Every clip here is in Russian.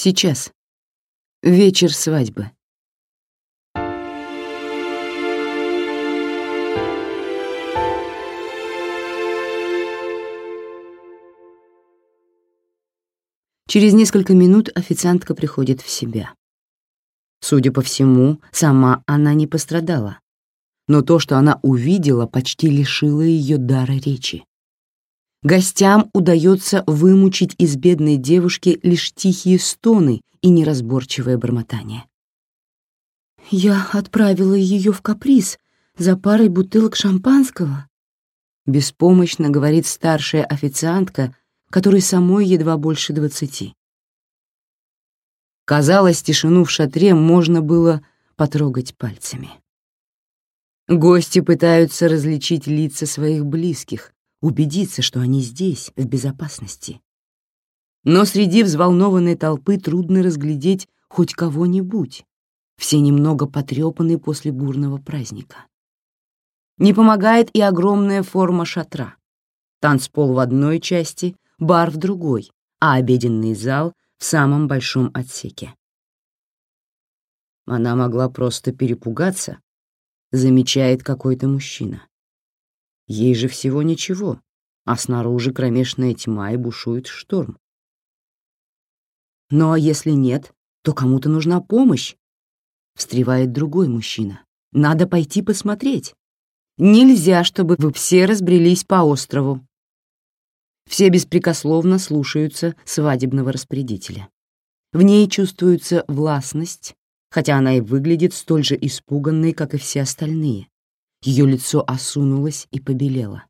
Сейчас. Вечер свадьбы. Через несколько минут официантка приходит в себя. Судя по всему, сама она не пострадала. Но то, что она увидела, почти лишило ее дара речи. Гостям удается вымучить из бедной девушки лишь тихие стоны и неразборчивое бормотание. «Я отправила ее в каприз за парой бутылок шампанского», беспомощно говорит старшая официантка, которой самой едва больше двадцати. Казалось, тишину в шатре можно было потрогать пальцами. Гости пытаются различить лица своих близких, убедиться, что они здесь, в безопасности. Но среди взволнованной толпы трудно разглядеть хоть кого-нибудь. Все немного потрепаны после бурного праздника. Не помогает и огромная форма шатра. Танцпол в одной части, бар в другой, а обеденный зал в самом большом отсеке. Она могла просто перепугаться, замечает какой-то мужчина. Ей же всего ничего, а снаружи кромешная тьма и бушует шторм. Ну а если нет, то кому-то нужна помощь. Встревает другой мужчина. Надо пойти посмотреть. Нельзя, чтобы вы все разбрелись по острову. Все беспрекословно слушаются свадебного распорядителя. В ней чувствуется властность, хотя она и выглядит столь же испуганной, как и все остальные. Ее лицо осунулось и побелело.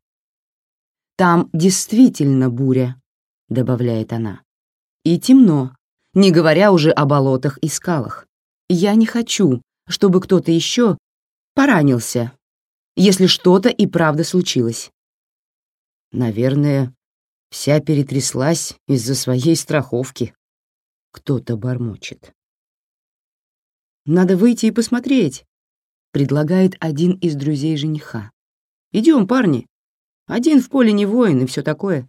«Там действительно буря», — добавляет она. «И темно, не говоря уже о болотах и скалах. Я не хочу, чтобы кто-то еще поранился, если что-то и правда случилось». Наверное, Вся перетряслась из-за своей страховки. Кто-то бормочет. «Надо выйти и посмотреть», — предлагает один из друзей жениха. «Идем, парни. Один в поле не воин и все такое».